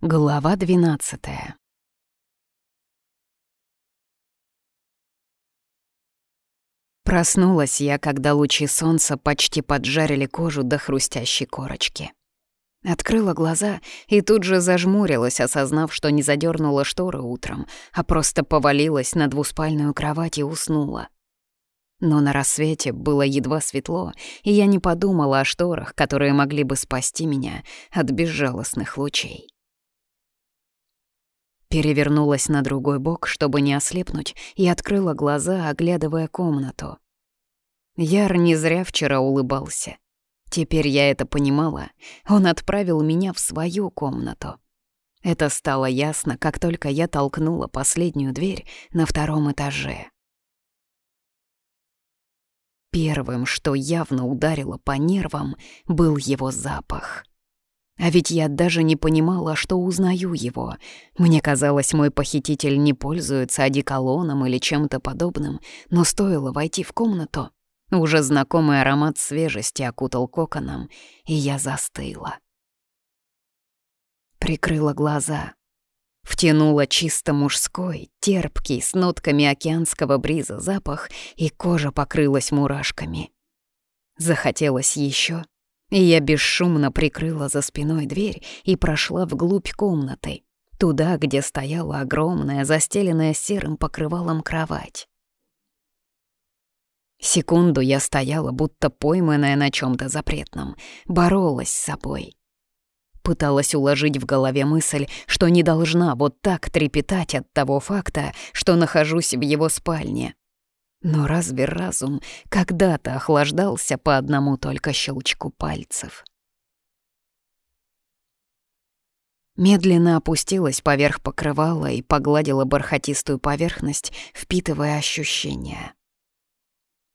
Глава двенадцатая. Проснулась я, когда лучи солнца почти поджарили кожу до хрустящей корочки. Открыла глаза и тут же зажмурилась, осознав, что не задернула шторы утром, а просто повалилась на двуспальную кровать и уснула. Но на рассвете было едва светло, и я не подумала о шторах, которые могли бы спасти меня от безжалостных лучей. Перевернулась на другой бок, чтобы не ослепнуть, и открыла глаза, оглядывая комнату. Яр не зря вчера улыбался. Теперь я это понимала. Он отправил меня в свою комнату. Это стало ясно, как только я толкнула последнюю дверь на втором этаже. Первым, что явно ударило по нервам, был его запах. А ведь я даже не понимала, что узнаю его. Мне казалось, мой похититель не пользуется одеколоном или чем-то подобным, но стоило войти в комнату, уже знакомый аромат свежести окутал коконом, и я застыла. Прикрыла глаза. Втянула чисто мужской, терпкий, с нотками океанского бриза запах, и кожа покрылась мурашками. Захотелось еще и я бесшумно прикрыла за спиной дверь и прошла вглубь комнаты, туда, где стояла огромная, застеленная серым покрывалом кровать. Секунду я стояла, будто пойманная на чем то запретном, боролась с собой. Пыталась уложить в голове мысль, что не должна вот так трепетать от того факта, что нахожусь в его спальне, но разве разум когда-то охлаждался по одному только щелчку пальцев? Медленно опустилась поверх покрывала и погладила бархатистую поверхность, впитывая ощущения.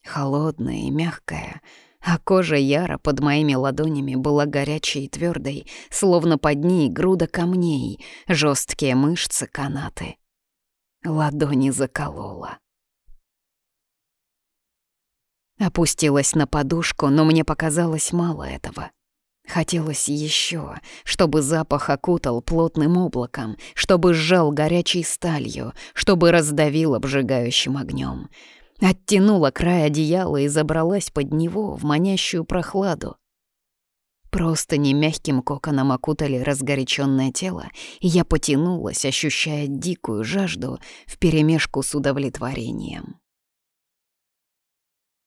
Холодная и мягкая, а кожа Яра под моими ладонями была горячей и твердой, словно под ней груда камней, жесткие мышцы, канаты. Ладони заколола. Опустилась на подушку, но мне показалось мало этого. Хотелось еще, чтобы запах окутал плотным облаком, чтобы сжал горячей сталью, чтобы раздавил обжигающим огнем. Оттянула край одеяла и забралась под него в манящую прохладу. Просто не мягким коконом окутали разгоряченное тело, и я потянулась, ощущая дикую жажду вперемешку с удовлетворением.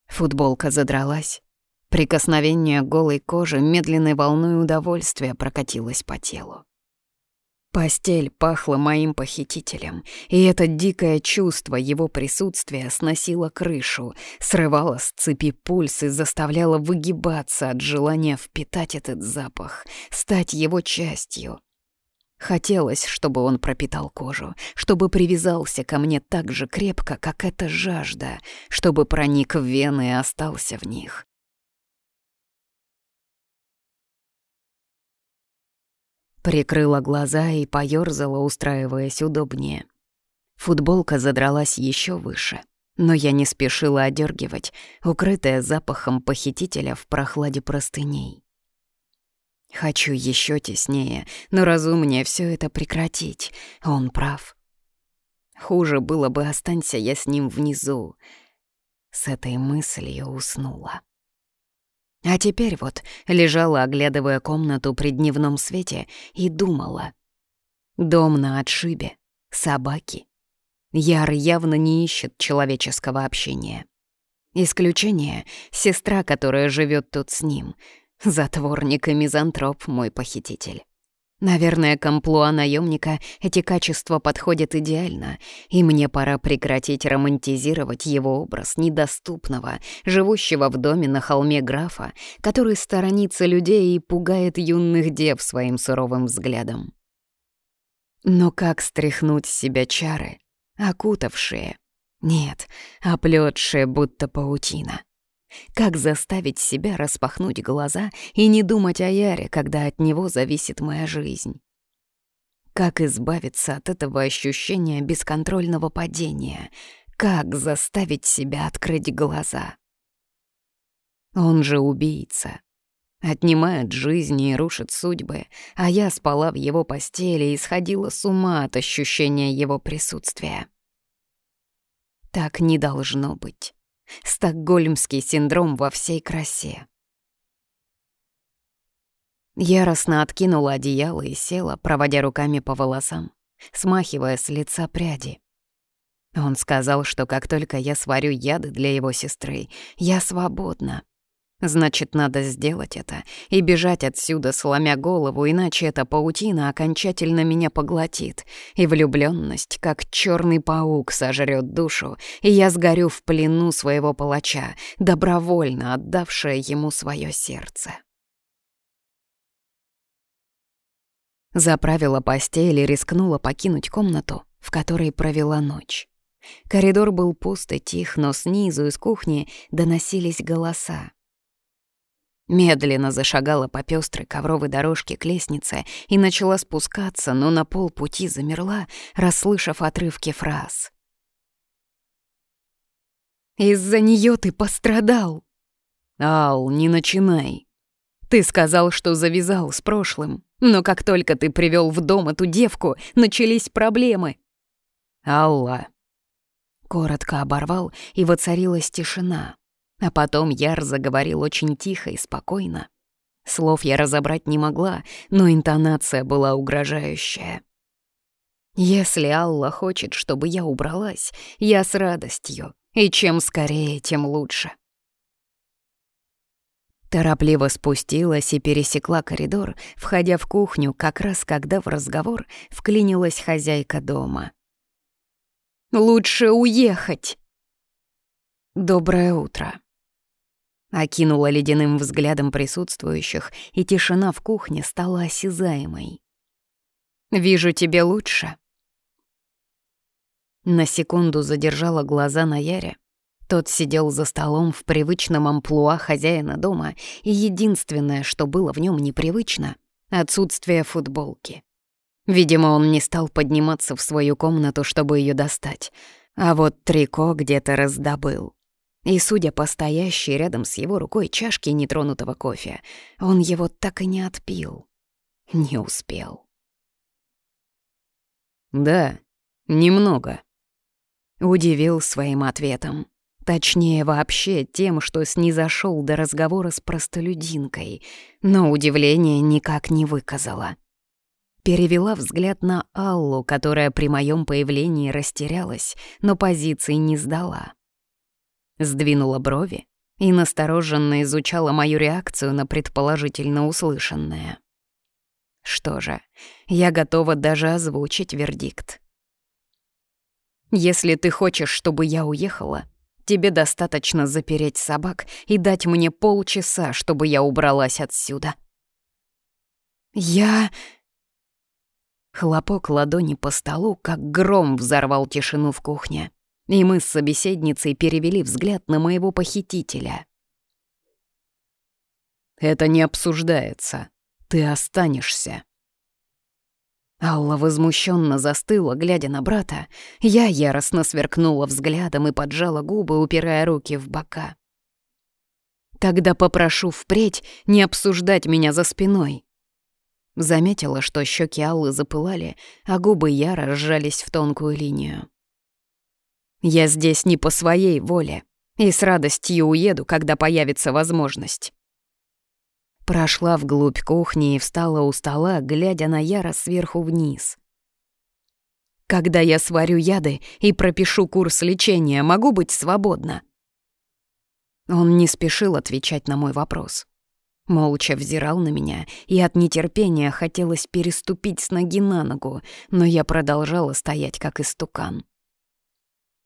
Футболка задралась. Прикосновение голой кожи медленной волной удовольствия прокатилось по телу. Постель пахла моим похитителем, и это дикое чувство его присутствия сносило крышу, срывало с цепи пульс и заставляло выгибаться от желания впитать этот запах, стать его частью. Хотелось, чтобы он пропитал кожу, чтобы привязался ко мне так же крепко, как эта жажда, чтобы проник в вены и остался в них. Прикрыла глаза и поёрзала, устраиваясь удобнее. Футболка задралась еще выше, но я не спешила одергивать, укрытая запахом похитителя в прохладе простыней. Хочу еще теснее, но разумнее все это прекратить. Он прав. Хуже было бы, останься я с ним внизу. С этой мыслью уснула. А теперь вот лежала, оглядывая комнату при дневном свете, и думала. Дом на отшибе, собаки. Яр явно не ищет человеческого общения. Исключение — сестра, которая живет тут с ним — Затворник и мизантроп мой похититель. Наверное, к амплуа наемника эти качества подходят идеально, и мне пора прекратить романтизировать его образ недоступного, живущего в доме на холме графа, который сторонится людей и пугает юных дев своим суровым взглядом. Но как стряхнуть с себя чары, окутавшие? Нет, оплетшие будто паутина. Как заставить себя распахнуть глаза и не думать о Яре, когда от него зависит моя жизнь? Как избавиться от этого ощущения бесконтрольного падения? Как заставить себя открыть глаза? Он же убийца. отнимает жизни и рушит судьбы, а я спала в его постели и сходила с ума от ощущения его присутствия. Так не должно быть. Стокгольмский синдром во всей красе. Яростно откинула одеяло и села, проводя руками по волосам, смахивая с лица пряди. Он сказал, что как только я сварю яды для его сестры, я свободна. Значит, надо сделать это и бежать отсюда, сломя голову, иначе эта паутина окончательно меня поглотит, и влюблённость, как чёрный паук, сожрёт душу, и я сгорю в плену своего палача, добровольно отдавшее ему своё сердце. Заправила постель и рискнула покинуть комнату, в которой провела ночь. Коридор был пуст и тих, но снизу из кухни доносились голоса. Медленно зашагала по пестрой ковровой дорожке к лестнице и начала спускаться, но на полпути замерла, расслышав отрывки фраз. «Из-за нее ты пострадал!» «Ал, не начинай!» «Ты сказал, что завязал с прошлым, но как только ты привел в дом эту девку, начались проблемы!» «Алла!» Коротко оборвал, и воцарилась тишина. А потом Яр заговорил очень тихо и спокойно. Слов я разобрать не могла, но интонация была угрожающая. «Если Алла хочет, чтобы я убралась, я с радостью, и чем скорее, тем лучше». Торопливо спустилась и пересекла коридор, входя в кухню, как раз когда в разговор вклинилась хозяйка дома. «Лучше уехать!» «Доброе утро!» Окинула ледяным взглядом присутствующих, и тишина в кухне стала осязаемой. «Вижу, тебе лучше». На секунду задержала глаза на Яре. Тот сидел за столом в привычном амплуа хозяина дома, и единственное, что было в нем непривычно — отсутствие футболки. Видимо, он не стал подниматься в свою комнату, чтобы ее достать, а вот трико где-то раздобыл. И, судя по стоящей рядом с его рукой чашке нетронутого кофе, он его так и не отпил. Не успел. «Да, немного», — удивил своим ответом. Точнее, вообще тем, что снизошёл до разговора с простолюдинкой, но удивление никак не выказала. Перевела взгляд на Аллу, которая при моем появлении растерялась, но позиции не сдала сдвинула брови и настороженно изучала мою реакцию на предположительно услышанное. Что же, я готова даже озвучить вердикт. Если ты хочешь, чтобы я уехала, тебе достаточно запереть собак и дать мне полчаса, чтобы я убралась отсюда. Я... Хлопок ладони по столу, как гром, взорвал тишину в кухне и мы с собеседницей перевели взгляд на моего похитителя. «Это не обсуждается. Ты останешься». Алла возмущенно застыла, глядя на брата. Я яростно сверкнула взглядом и поджала губы, упирая руки в бока. «Тогда попрошу впредь не обсуждать меня за спиной». Заметила, что щеки Аллы запылали, а губы Яра сжались в тонкую линию. Я здесь не по своей воле и с радостью уеду, когда появится возможность. Прошла вглубь кухни и встала у стола, глядя на Яра сверху вниз. Когда я сварю яды и пропишу курс лечения, могу быть свободна. Он не спешил отвечать на мой вопрос. Молча взирал на меня, и от нетерпения хотелось переступить с ноги на ногу, но я продолжала стоять как истукан.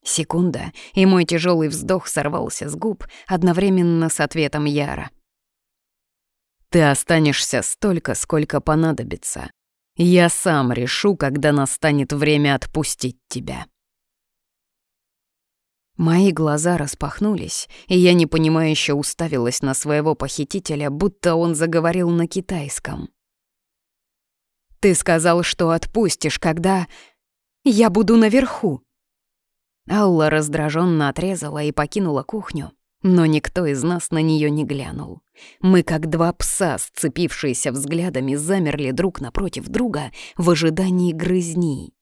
Секунда, и мой тяжелый вздох сорвался с губ одновременно с ответом Яра. «Ты останешься столько, сколько понадобится. Я сам решу, когда настанет время отпустить тебя». Мои глаза распахнулись, и я непонимающе уставилась на своего похитителя, будто он заговорил на китайском. «Ты сказал, что отпустишь, когда я буду наверху», Алла раздраженно отрезала и покинула кухню, но никто из нас на нее не глянул. Мы, как два пса, сцепившиеся взглядами, замерли друг напротив друга в ожидании грызни.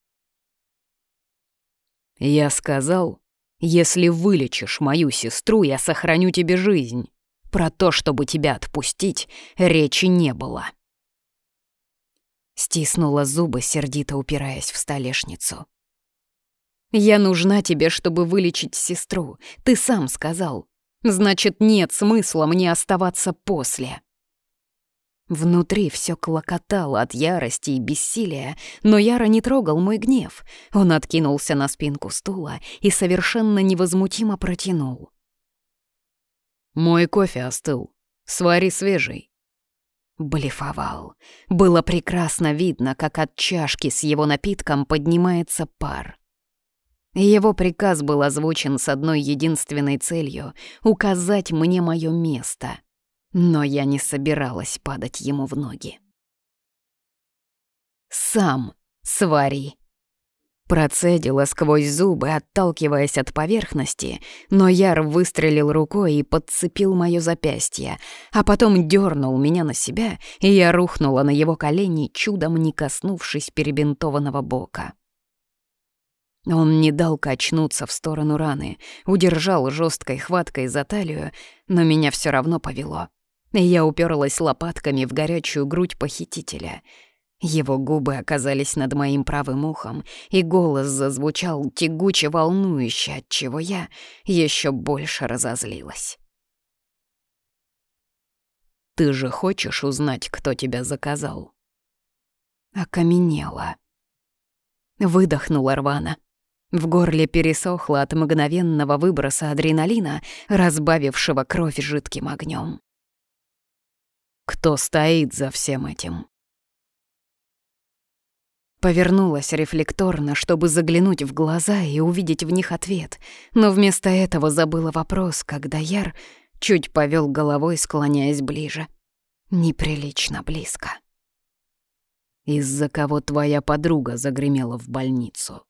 «Я сказал, если вылечишь мою сестру, я сохраню тебе жизнь. Про то, чтобы тебя отпустить, речи не было». Стиснула зубы, сердито упираясь в столешницу. «Я нужна тебе, чтобы вылечить сестру. Ты сам сказал. Значит, нет смысла мне оставаться после. Внутри все клокотало от ярости и бессилия, но Яра не трогал мой гнев. Он откинулся на спинку стула и совершенно невозмутимо протянул. «Мой кофе остыл. Свари свежий». Блефовал. Было прекрасно видно, как от чашки с его напитком поднимается пар. Его приказ был озвучен с одной единственной целью — указать мне мое место. Но я не собиралась падать ему в ноги. «Сам свари!» Процедила сквозь зубы, отталкиваясь от поверхности, но Яр выстрелил рукой и подцепил моё запястье, а потом дернул меня на себя, и я рухнула на его колени, чудом не коснувшись перебинтованного бока. Он не дал качнуться в сторону раны, удержал жесткой хваткой за талию, но меня все равно повело. Я уперлась лопатками в горячую грудь похитителя. Его губы оказались над моим правым ухом, и голос зазвучал тягуче волнующе, от чего я еще больше разозлилась. «Ты же хочешь узнать, кто тебя заказал?» Окаменела. Выдохнула рвано. В горле пересохло от мгновенного выброса адреналина, разбавившего кровь жидким огнем. Кто стоит за всем этим? Повернулась рефлекторно, чтобы заглянуть в глаза и увидеть в них ответ, но вместо этого забыла вопрос, когда Яр чуть повел головой, склоняясь ближе. Неприлично близко. «Из-за кого твоя подруга загремела в больницу?»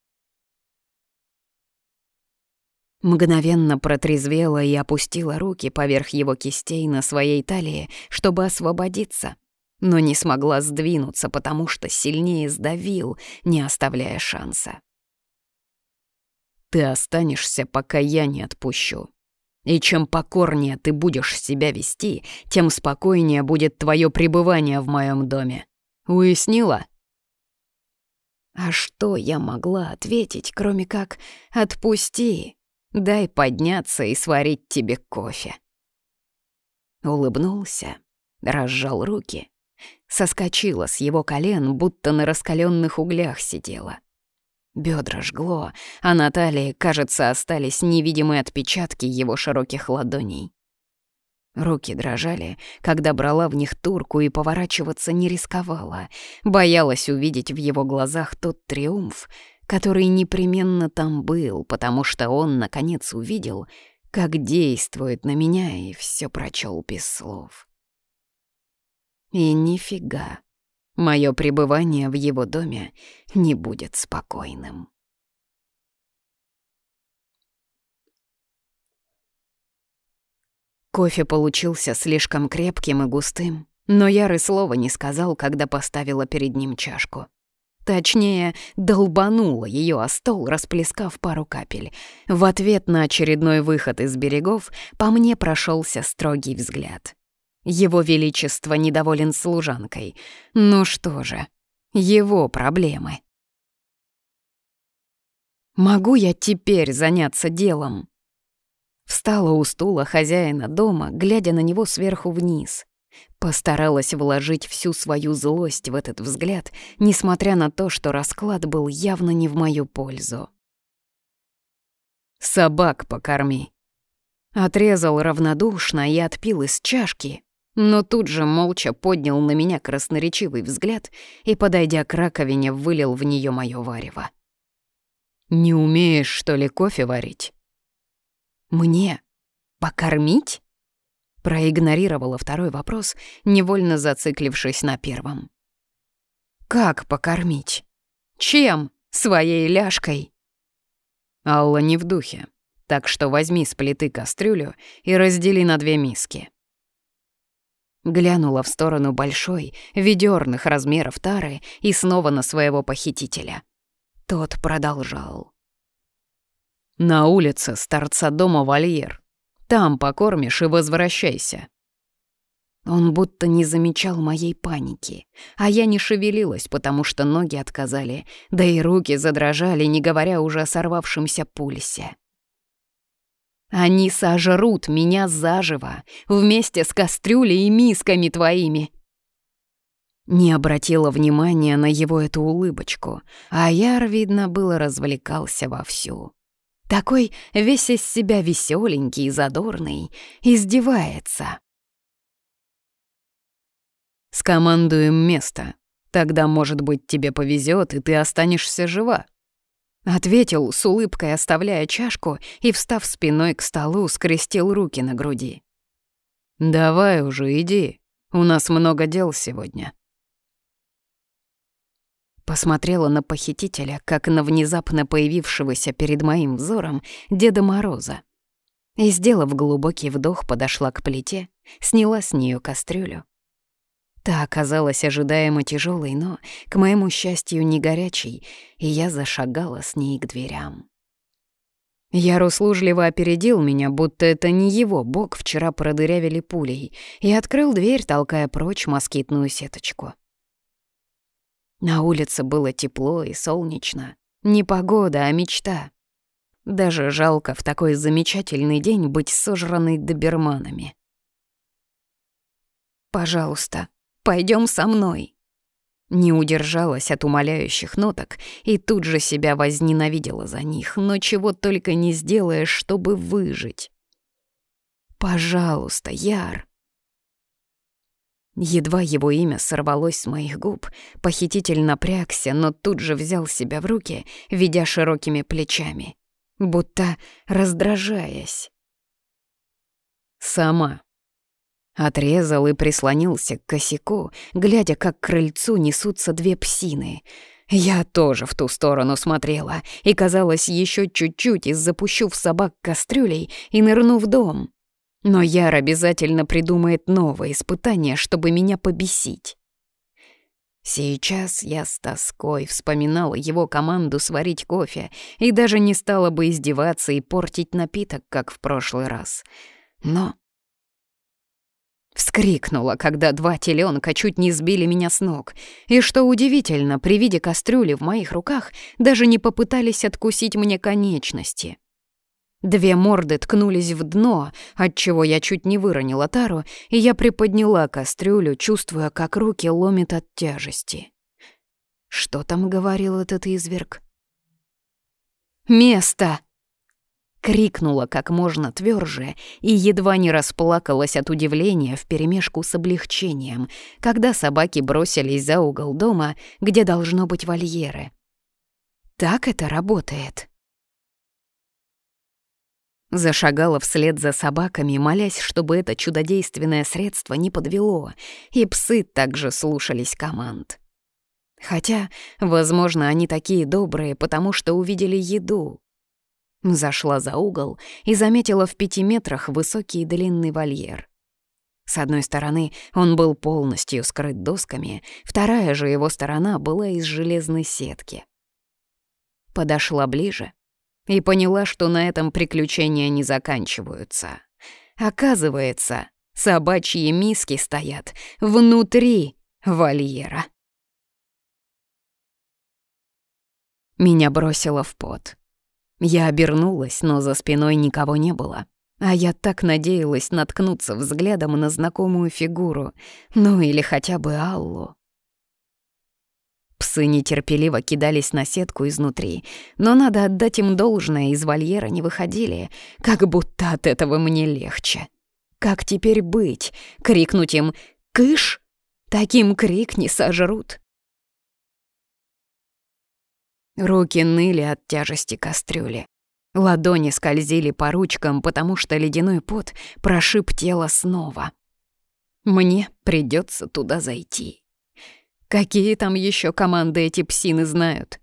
Мгновенно протрезвела и опустила руки поверх его кистей на своей талии, чтобы освободиться, но не смогла сдвинуться, потому что сильнее сдавил, не оставляя шанса. «Ты останешься, пока я не отпущу. И чем покорнее ты будешь себя вести, тем спокойнее будет твое пребывание в моем доме. Уяснила?» А что я могла ответить, кроме как «отпусти»? Дай подняться и сварить тебе кофе. Улыбнулся, разжал руки, соскочила с его колен, будто на раскаленных углях сидела. Бедра жгло, а на талии, кажется, остались невидимые отпечатки его широких ладоней. Руки дрожали, когда брала в них турку и поворачиваться не рисковала, боялась увидеть в его глазах тот триумф, который непременно там был, потому что он, наконец, увидел, как действует на меня и все прочел без слов. И нифига, мое пребывание в его доме не будет спокойным. Кофе получился слишком крепким и густым, но Яры слова не сказал, когда поставила перед ним чашку. Точнее, долбанула ее о стол, расплескав пару капель. В ответ на очередной выход из берегов по мне прошелся строгий взгляд. Его Величество недоволен служанкой. Ну что же, его проблемы. Могу я теперь заняться делом? Встала у стула хозяина дома, глядя на него сверху вниз. Постаралась вложить всю свою злость в этот взгляд, несмотря на то, что расклад был явно не в мою пользу. «Собак покорми!» Отрезал равнодушно и отпил из чашки, но тут же молча поднял на меня красноречивый взгляд и, подойдя к раковине, вылил в нее моё варево. «Не умеешь, что ли, кофе варить?» «Мне? Покормить?» Проигнорировала второй вопрос, невольно зациклившись на первом. «Как покормить? Чем? Своей ляжкой?» Алла не в духе. Так что возьми с плиты кастрюлю и раздели на две миски. Глянула в сторону большой, ведерных размеров тары и снова на своего похитителя. Тот продолжал. «На улице с торца дома вольер. Там покормишь и возвращайся». Он будто не замечал моей паники, а я не шевелилась, потому что ноги отказали, да и руки задрожали, не говоря уже о сорвавшемся пульсе. Они сожрут меня заживо, вместе с кастрюлей и мисками твоими. Не обратила внимания на его эту улыбочку, а Яр, видно, было развлекался вовсю. Такой весь из себя веселенький и задорный, издевается. «Скомандуем место. Тогда, может быть, тебе повезет, и ты останешься жива», Ответил с улыбкой, оставляя чашку, и, встав спиной к столу, скрестил руки на груди. «Давай уже, иди. У нас много дел сегодня». Посмотрела на похитителя, как на внезапно появившегося перед моим взором Деда Мороза. И, сделав глубокий вдох, подошла к плите, сняла с нее кастрюлю, Та оказалась ожидаемо тяжелой, но, к моему счастью, не горячей, и я зашагала с ней к дверям. Яр услужливо опередил меня, будто это не его бок вчера продырявили пулей, и открыл дверь, толкая прочь москитную сеточку. На улице было тепло и солнечно. Не погода, а мечта. Даже жалко в такой замечательный день быть сожранной доберманами. «Пожалуйста, Пойдем со мной». Не удержалась от умоляющих ноток и тут же себя возненавидела за них, но чего только не сделаешь, чтобы выжить. «Пожалуйста, Яр». Едва его имя сорвалось с моих губ, похититель напрягся, но тут же взял себя в руки, ведя широкими плечами, будто раздражаясь. «Сама», Отрезал и прислонился к косяку, глядя, как к крыльцу несутся две псины. Я тоже в ту сторону смотрела, и, казалось, еще чуть-чуть и запущу в собак кастрюлей и нырну в дом. Но Яр обязательно придумает новое испытание, чтобы меня побесить. Сейчас я с тоской вспоминала его команду сварить кофе и даже не стала бы издеваться и портить напиток, как в прошлый раз. Но Вскрикнула, когда два теленка чуть не сбили меня с ног. И что удивительно, при виде кастрюли в моих руках даже не попытались откусить мне конечности. Две морды ткнулись в дно, отчего я чуть не выронила тару, и я приподняла кастрюлю, чувствуя, как руки ломит от тяжести. Что там говорил этот изверг? «Место!» Крикнула как можно тверже и едва не расплакалась от удивления вперемешку с облегчением, когда собаки бросились за угол дома, где должно быть вольеры. Так это работает. Зашагала вслед за собаками, молясь, чтобы это чудодейственное средство не подвело, и псы также слушались команд. Хотя, возможно, они такие добрые, потому что увидели еду, Зашла за угол и заметила в пяти метрах высокий длинный вольер. С одной стороны он был полностью скрыт досками, вторая же его сторона была из железной сетки. Подошла ближе и поняла, что на этом приключения не заканчиваются. Оказывается, собачьи миски стоят внутри вольера. Меня бросило в пот. Я обернулась, но за спиной никого не было. А я так надеялась наткнуться взглядом на знакомую фигуру, ну или хотя бы Аллу. Псы нетерпеливо кидались на сетку изнутри, но надо отдать им должное, из вольера не выходили, как будто от этого мне легче. Как теперь быть? Крикнуть им «Кыш!» Таким крик не сожрут. Руки ныли от тяжести кастрюли. Ладони скользили по ручкам, потому что ледяной пот прошиб тело снова. Мне придется туда зайти. Какие там еще команды эти псины знают?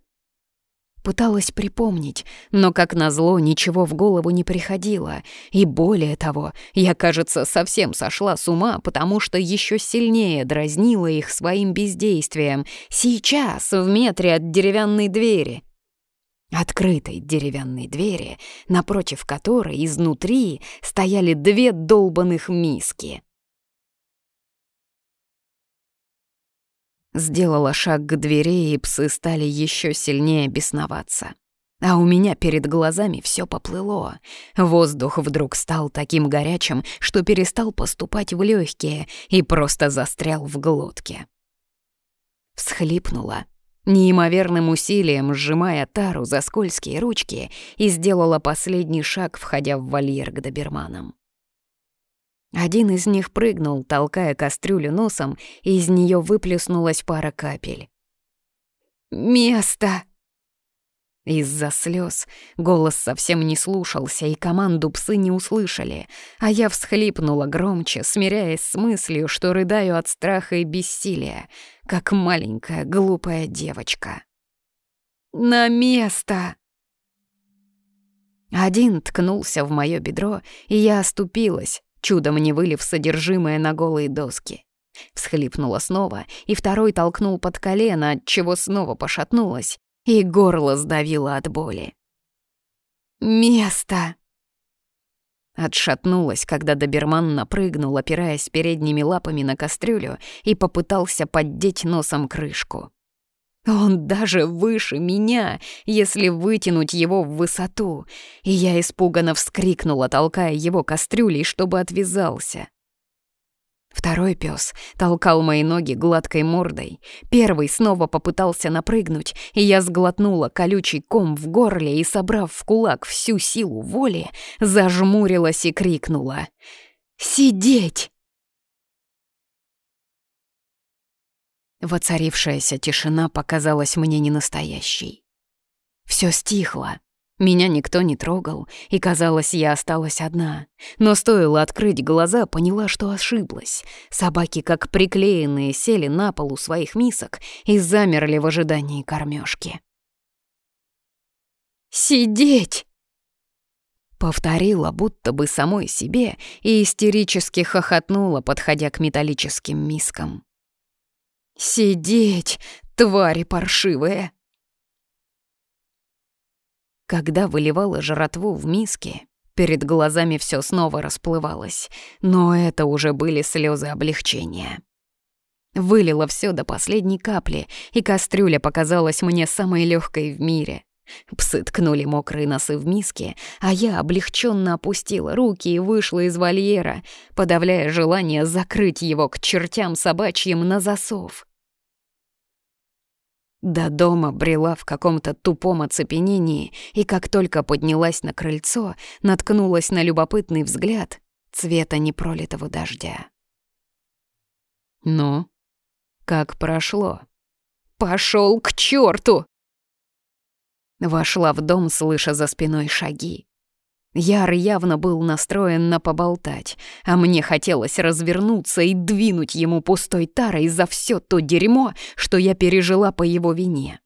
Пыталась припомнить, но, как назло, ничего в голову не приходило. И более того, я, кажется, совсем сошла с ума, потому что еще сильнее дразнила их своим бездействием. Сейчас, в метре от деревянной двери. Открытой деревянной двери, напротив которой изнутри стояли две долбаных миски. Сделала шаг к двери, и псы стали еще сильнее бесноваться. А у меня перед глазами все поплыло. Воздух вдруг стал таким горячим, что перестал поступать в легкие и просто застрял в глотке. Всхлипнула, неимоверным усилием сжимая тару за скользкие ручки и сделала последний шаг, входя в вольер к доберманам. Один из них прыгнул, толкая кастрюлю носом, и из нее выплеснулась пара капель. «Место!» Из-за слез голос совсем не слушался, и команду псы не услышали, а я всхлипнула громче, смиряясь с мыслью, что рыдаю от страха и бессилия, как маленькая глупая девочка. «На место!» Один ткнулся в моё бедро, и я оступилась, чудом не вылив содержимое на голые доски. Всхлипнула снова, и второй толкнул под колено, от чего снова пошатнулась, и горло сдавило от боли. «Место!» Отшатнулась, когда доберман напрыгнул, опираясь передними лапами на кастрюлю, и попытался поддеть носом крышку. Он даже выше меня, если вытянуть его в высоту. И я испуганно вскрикнула, толкая его кастрюлей, чтобы отвязался. Второй пес толкал мои ноги гладкой мордой. Первый снова попытался напрыгнуть, и я сглотнула колючий ком в горле и, собрав в кулак всю силу воли, зажмурилась и крикнула «Сидеть!» Воцарившаяся тишина показалась мне ненастоящей. Все стихло. Меня никто не трогал, и, казалось, я осталась одна. Но стоило открыть глаза, поняла, что ошиблась. Собаки, как приклеенные, сели на пол у своих мисок и замерли в ожидании кормежки. «Сидеть!» Повторила, будто бы самой себе, и истерически хохотнула, подходя к металлическим мискам. «Сидеть, твари паршивые!» Когда выливала жратву в миске, перед глазами все снова расплывалось, но это уже были слезы облегчения. Вылила все до последней капли, и кастрюля показалась мне самой легкой в мире. Псы ткнули мокрые носы в миске, а я облегченно опустила руки и вышла из вольера, подавляя желание закрыть его к чертям собачьим на засов. До дома брела в каком-то тупом оцепенении, и как только поднялась на крыльцо, наткнулась на любопытный взгляд цвета непролитого дождя. «Ну, как прошло?» «Пошёл к чёрту!» Вошла в дом, слыша за спиной шаги. Яр явно был настроен на поболтать, а мне хотелось развернуться и двинуть ему пустой тарой за все то дерьмо, что я пережила по его вине.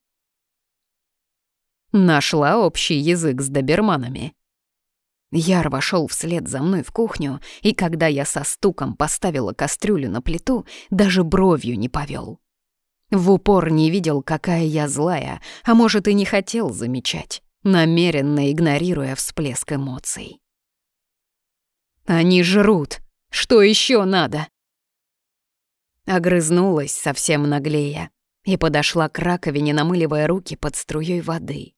Нашла общий язык с доберманами. Яр вошел вслед за мной в кухню, и когда я со стуком поставила кастрюлю на плиту, даже бровью не повел. В упор не видел, какая я злая, а может и не хотел замечать намеренно игнорируя всплеск эмоций. «Они жрут! Что еще надо?» Огрызнулась совсем наглея и подошла к раковине, намыливая руки под струей воды.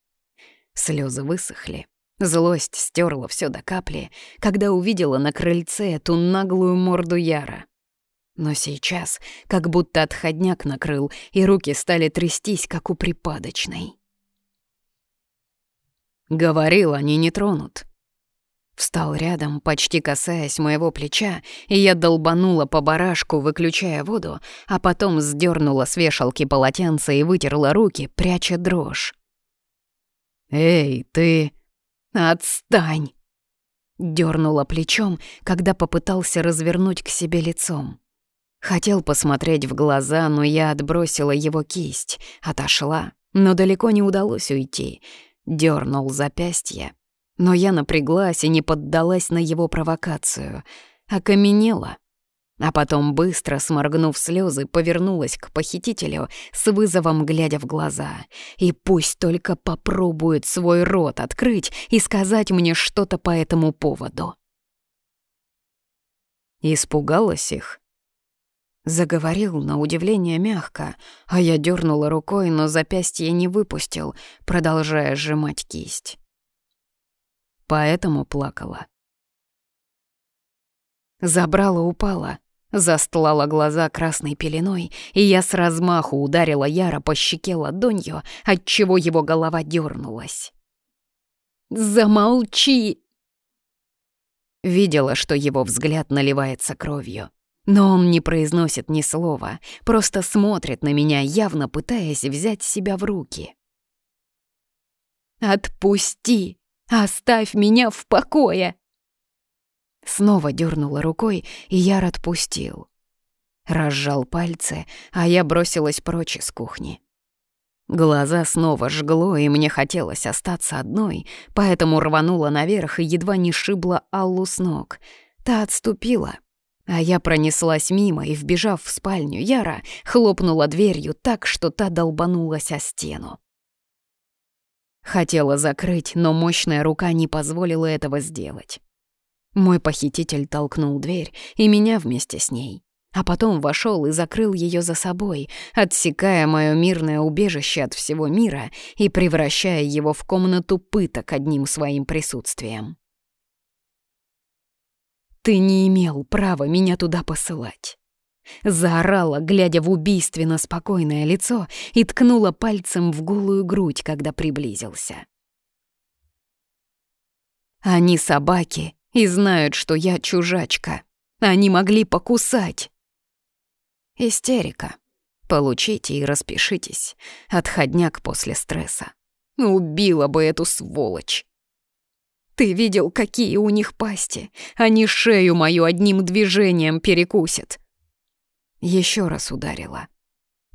Слезы высохли, злость стерла все до капли, когда увидела на крыльце эту наглую морду Яра. Но сейчас как будто отходняк накрыл, и руки стали трястись, как у припадочной. Говорил, они не тронут. Встал рядом, почти касаясь моего плеча, и я долбанула по барашку, выключая воду, а потом сдернула с вешалки полотенце и вытерла руки, пряча дрожь. «Эй, ты...» «Отстань!» Дёрнула плечом, когда попытался развернуть к себе лицом. Хотел посмотреть в глаза, но я отбросила его кисть, отошла Но далеко не удалось уйти. Дёрнул запястье. Но я напряглась и не поддалась на его провокацию. Окаменела. А потом, быстро сморгнув слезы, повернулась к похитителю с вызовом глядя в глаза. И пусть только попробует свой рот открыть и сказать мне что-то по этому поводу. Испугалась их. Заговорил на удивление мягко, а я дернула рукой, но запястье не выпустил, продолжая сжимать кисть. Поэтому плакала. Забрала, упала, застлала глаза красной пеленой, и я с размаху ударила Яра по щеке ладонью, отчего его голова дернулась. «Замолчи!» Видела, что его взгляд наливается кровью. Но он не произносит ни слова, просто смотрит на меня, явно пытаясь взять себя в руки. «Отпусти! Оставь меня в покое!» Снова дернула рукой, и Яр отпустил. Разжал пальцы, а я бросилась прочь из кухни. Глаза снова жгло, и мне хотелось остаться одной, поэтому рванула наверх и едва не шибла Аллу с ног. Та отступила, а я пронеслась мимо и, вбежав в спальню Яра, хлопнула дверью так, что та долбанулась о стену. Хотела закрыть, но мощная рука не позволила этого сделать. Мой похититель толкнул дверь, и меня вместе с ней. А потом вошел и закрыл ее за собой, отсекая мое мирное убежище от всего мира и превращая его в комнату пыток одним своим присутствием. «Ты не имел права меня туда посылать!» Заорала, глядя в убийственно спокойное лицо, и ткнула пальцем в голую грудь, когда приблизился. «Они собаки и знают, что я чужачка. Они могли покусать!» Истерика. Получите и распишитесь. Отходняк после стресса. Убила бы эту сволочь. Ты видел, какие у них пасти? Они шею мою одним движением перекусят. Еще раз ударила.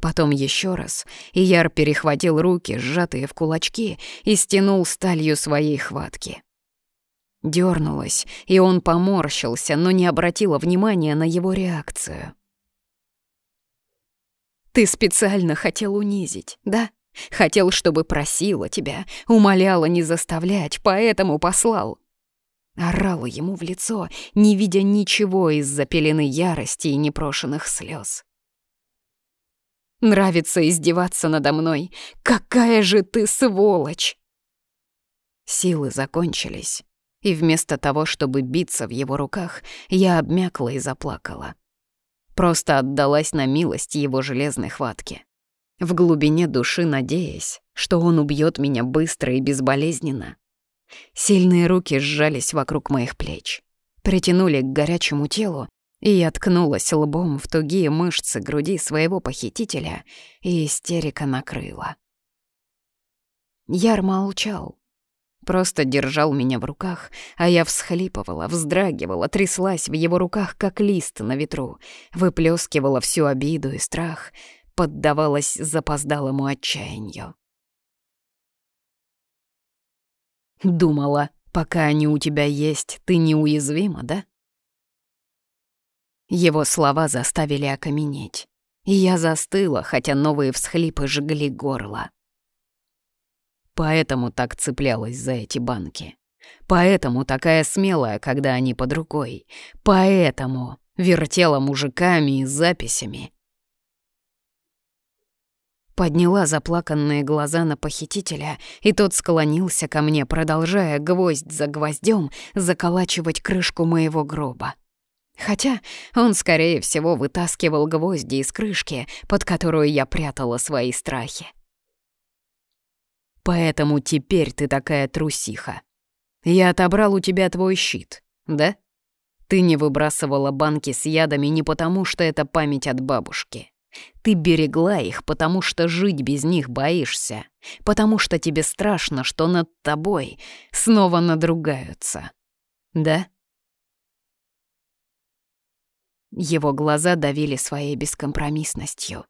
Потом еще раз, и Яр перехватил руки, сжатые в кулачки, и стянул сталью своей хватки. Дёрнулась, и он поморщился, но не обратила внимания на его реакцию. «Ты специально хотел унизить, да?» Хотел, чтобы просила тебя, умоляла не заставлять, поэтому послал. Орала ему в лицо, не видя ничего из-за пелены ярости и непрошенных слез. Нравится издеваться надо мной. Какая же ты сволочь! Силы закончились, и вместо того, чтобы биться в его руках, я обмякла и заплакала. Просто отдалась на милость его железной хватки в глубине души надеясь, что он убьет меня быстро и безболезненно. Сильные руки сжались вокруг моих плеч, притянули к горячему телу, и я ткнулась лбом в тугие мышцы груди своего похитителя, и истерика накрыла. Яр молчал, просто держал меня в руках, а я всхлипывала, вздрагивала, тряслась в его руках, как лист на ветру, выплескивала всю обиду и страх — поддавалась запоздалому отчаянию. Думала, пока они у тебя есть, ты неуязвима, да? Его слова заставили окаменеть, и я застыла, хотя новые всхлипы жгли горло. Поэтому так цеплялась за эти банки. Поэтому такая смелая, когда они под рукой. Поэтому вертела мужиками и записями. Подняла заплаканные глаза на похитителя, и тот склонился ко мне, продолжая гвоздь за гвоздем заколачивать крышку моего гроба. Хотя он, скорее всего, вытаскивал гвозди из крышки, под которую я прятала свои страхи. Поэтому теперь ты такая трусиха. Я отобрал у тебя твой щит, да? Ты не выбрасывала банки с ядами не потому, что это память от бабушки. Ты берегла их, потому что жить без них боишься, потому что тебе страшно, что над тобой снова надругаются. Да? Его глаза давили своей бескомпромиссностью.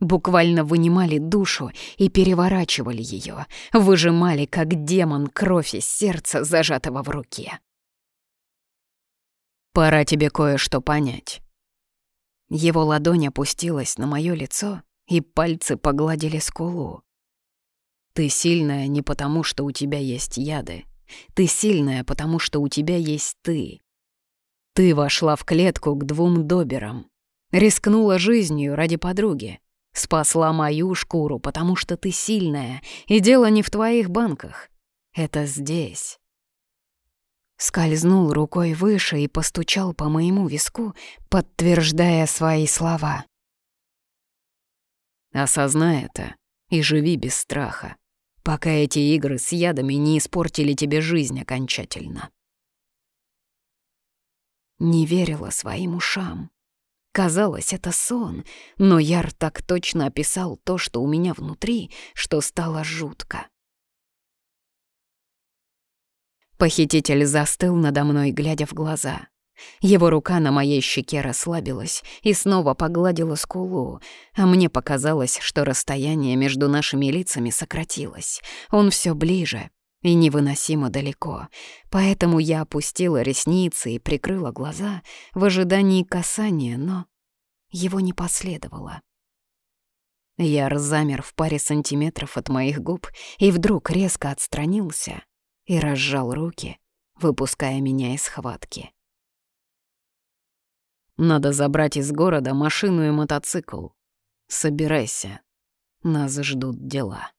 Буквально вынимали душу и переворачивали ее, выжимали, как демон, кровь из сердца, зажатого в руке. «Пора тебе кое-что понять». Его ладонь опустилась на мое лицо, и пальцы погладили скулу. «Ты сильная не потому, что у тебя есть яды. Ты сильная, потому что у тебя есть ты. Ты вошла в клетку к двум доберам, рискнула жизнью ради подруги, спасла мою шкуру, потому что ты сильная, и дело не в твоих банках. Это здесь». Скользнул рукой выше и постучал по моему виску, подтверждая свои слова. Осознай это и живи без страха, пока эти игры с ядами не испортили тебе жизнь окончательно. Не верила своим ушам. Казалось, это сон, но Яр так точно описал то, что у меня внутри, что стало жутко. Похититель застыл надо мной, глядя в глаза. Его рука на моей щеке расслабилась и снова погладила скулу, а мне показалось, что расстояние между нашими лицами сократилось. Он все ближе, и невыносимо далеко, поэтому я опустила ресницы и прикрыла глаза в ожидании касания, но его не последовало. Яр замер в паре сантиметров от моих губ и вдруг резко отстранился и разжал руки, выпуская меня из схватки. «Надо забрать из города машину и мотоцикл. Собирайся, нас ждут дела».